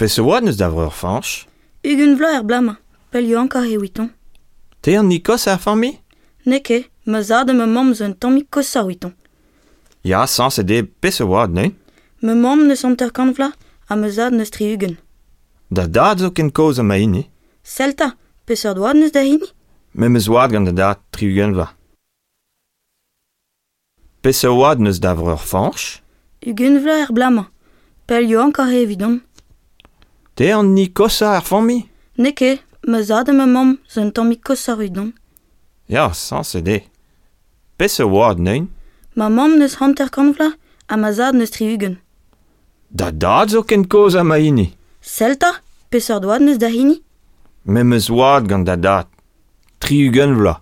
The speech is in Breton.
Pes e oad neus davre ur fanch Ugun vla er blama, pel yo ankar e witon. Te an nikos ar fammi Neke, ma zad me mam zo un tammi kosa witon. Ya, sans e de pes e oad, ne Me mam neus an ter vla, a me zad neus tri ugen. Da dad zo ken koz a ma ini Selta, pes ur doad neus da ini Me me zoad gant da dad tri ugen vla. Pes e oad neus davre ur fanch Ugun vla er blama, pel yo ankar e evidon. Te an ni kosa ar fammi Ne ket, ma zad ma mamm zon tammi kosa rudon. Ya, sans de. Pes a oad neun Ma mam neus hanter kanvla, a ma zad neus triugen. Da dad zo ken koza ma ini Selta, pes se doad neus da hini Me meus oad gant da dad. Triugen vla.